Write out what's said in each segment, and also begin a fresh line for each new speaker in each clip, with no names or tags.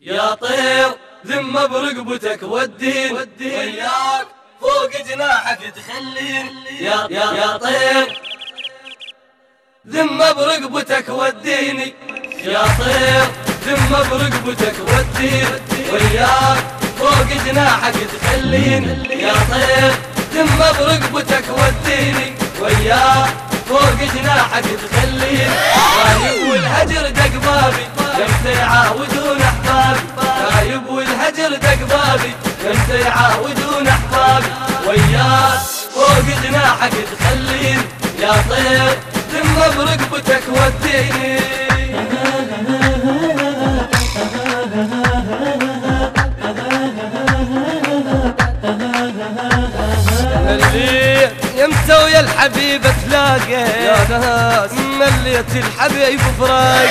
يا طير ذمة برقبتك والدين. وياك فوق جناحك تخلين. يا يا يا طير ذمة برقبتك وديني يا طير ذمة برقبتك والدين. وياك فوق جناحك تخلين. يا طير ذمة برقبتك وديني وياك فوق جناحك تخلين. بابي يمتى يعاودون احبابي وياك فوق جناحك تخلين يا طير ذمة برقبتك وديني.
ويا الحبيب تلاقى يا ناس. مليت الحبيب فراق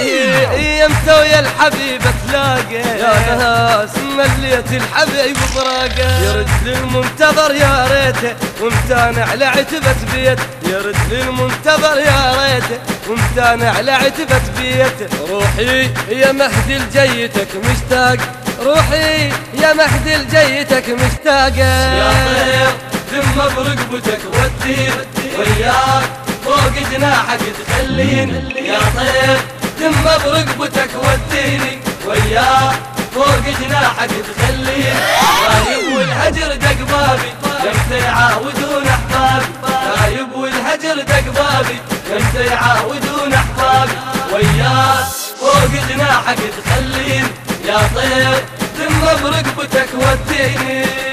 اللي يمتى ويا الحبيب تلاقى يا ناس. مليت الحبيب فراق يرد للمنتظر يا ريته. وامتانع على عتبة بيت. يرد للمنتظر يا ريته. وامتانع على عتبة بيت. روحي. يا مهدي لجيتك مشتاق. روحي. يا مهدي لجيتك مشتاقة
يا طير ذمة برقبتك والدين وياك. فوق جناحك تخلين يا طير ذمة برقبتك والديني وياك. فوق جناحك تخلين غايب والهجر دق بابي. يمتى يعاودون أحبابي. غايب والهجر دق بابي. يمتى يعاودون أحبابي وياك. فوق جناحك تخلين يا طير ذمة برقبتك وديني.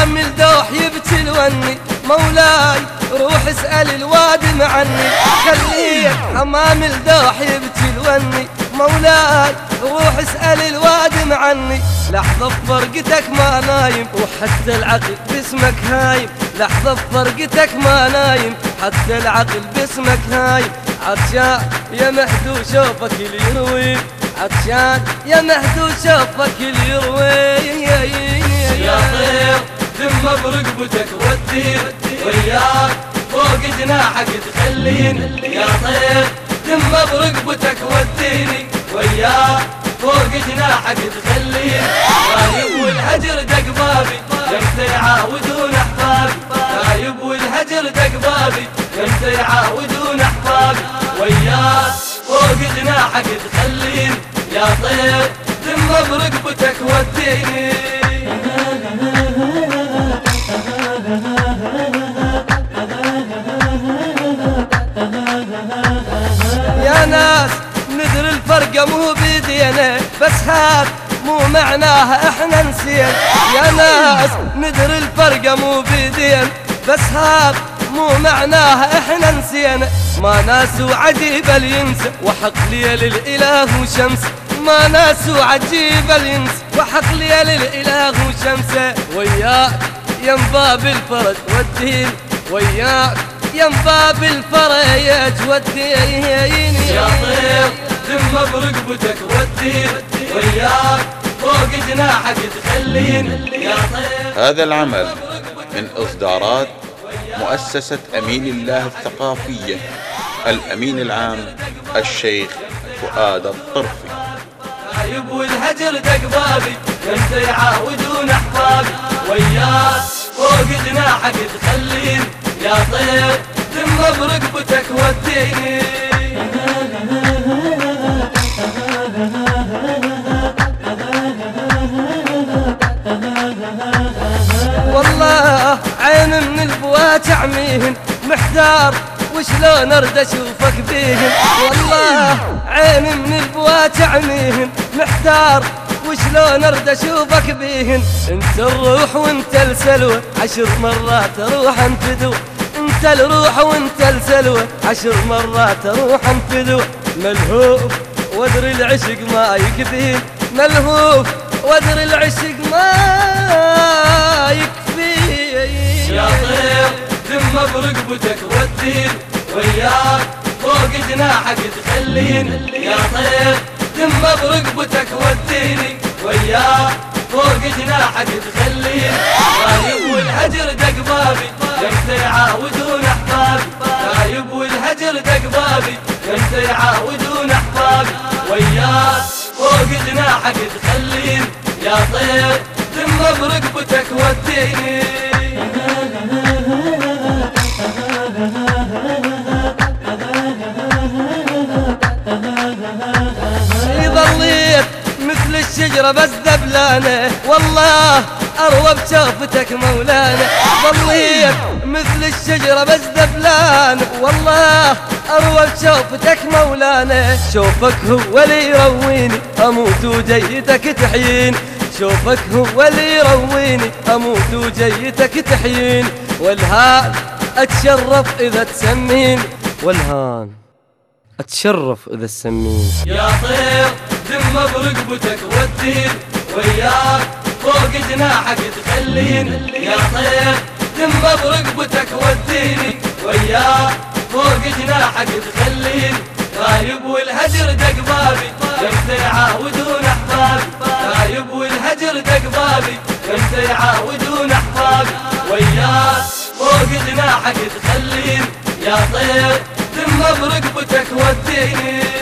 حمام الدوح يبكي الوني مولاي روح اسأل الوادم عني خليك حمام الدوح يبكي الوني مولاي روح اسأل الوادم عني لحظة بفرقتك ما نايم وحتى العقل باسمك هايم لحظة بفرقتك ما نايم حتى العقل باسمك هايم عطشان يا مهدو شوفك اللي يروي عطشان يا مهدو شوفك اللي يروي
يا طير ذمة برقبتك والدين وياك فوق جناحك تخلين يا طير ذمة برقبتك والديني وياك فوق جناحك تخلين غايب والهجر دق بابي. يمتى يعاودون أحبابي. غايب والهجر دق بابي. يمتى يعاودون أحبابي. وياك فوق جناحك تخلين يا طير ذمة برقبتك وديني.
مو بيدينا بس هاد مو معناها إحنا نسينا. يا ناس ندري الفرقة مو بيدينا بس هاد مو معناها إحنا نسينا. ما ناس وعجيب الينسى وحق ليل الاله وشمس ما ناس وعجيب الينس وحق ليل الاله وشمسه وياك يا باب الفرج والدين وياك يا باب الفرج والدين.
يا طير ذمة برقبتك والدين وياك. فوق جناحك تخلين. يا طير.
هذا العمل من إصدارات مؤسسة أمين الله الثقافية الأمين العام الشيخ فؤاد الطرفي.
غايب والهجر دق بابي يمتى يعاودون احبابي وياك. فوق جناحك تخلين. يا طير. ذمة برقبتك وديني
عميهن محتار وشلون أرد أشوفك بيهن؟ والله عين من البوات عميهن محتار وشلون أرد أشوفك بيهن؟ انت الروح وانت السلوى عشر مرات أروح انفدو انت الروح وانت السلوى عشر مرات أروح انفدو ملهوف وادري العشق ما يكفين ملهوف وادري العشق ما يكفي
يا طير ذمة برقبتك والدين وياك فوق جناحك تخلين يا طير ذمة برقبتك والديني وياك فوق جناحك تخلين غايب والهجر دق بابي يمتى يعاودون أحبابي. غايب والهجر دق بابي يمتى يعاودون أحبابي. وياك فوق جناحك تخلين يا طير ثم برقبتك وديني.
بس ذبلانة والله أروى بشوفتك مولانا. ظليت مثل الشجرة بس ذبلانة والله أروى بشوفتك مولانا. شوفك هو اللي يرويني أموت وجيتك تحييني. شوفك هو اللي يرويني أموت وجيتك تحييني. والهان أتشرف إذا تسميني. والهان أتشرف إذا تسميني.
يا طير برقبتك ودين وياك. فوق جناحك تخلين يا طير. ذم برقبتك وديني وياك. فوق جناحك تخلين غايب والهجر دق بابي. يمتى يعاودون أحبابي. غايب والهجر دق بابي. يمتى يعاودون أحبابي. وياك. فوق جناحك تخلين يا طير. ثم برقبتك وديني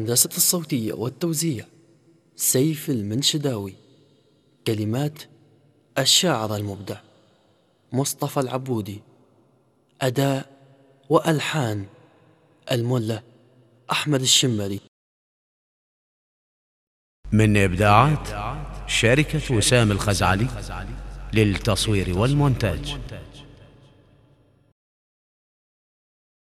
الهندسة الصوتية والتوزيع سيف المنشداوي. كلمات الشاعر المبدع مصطفى العبودي. أداء وألحان الملة أحمد الشمري.
من إبداعات شركة وسام الخزعلي للتصوير والمونتاج.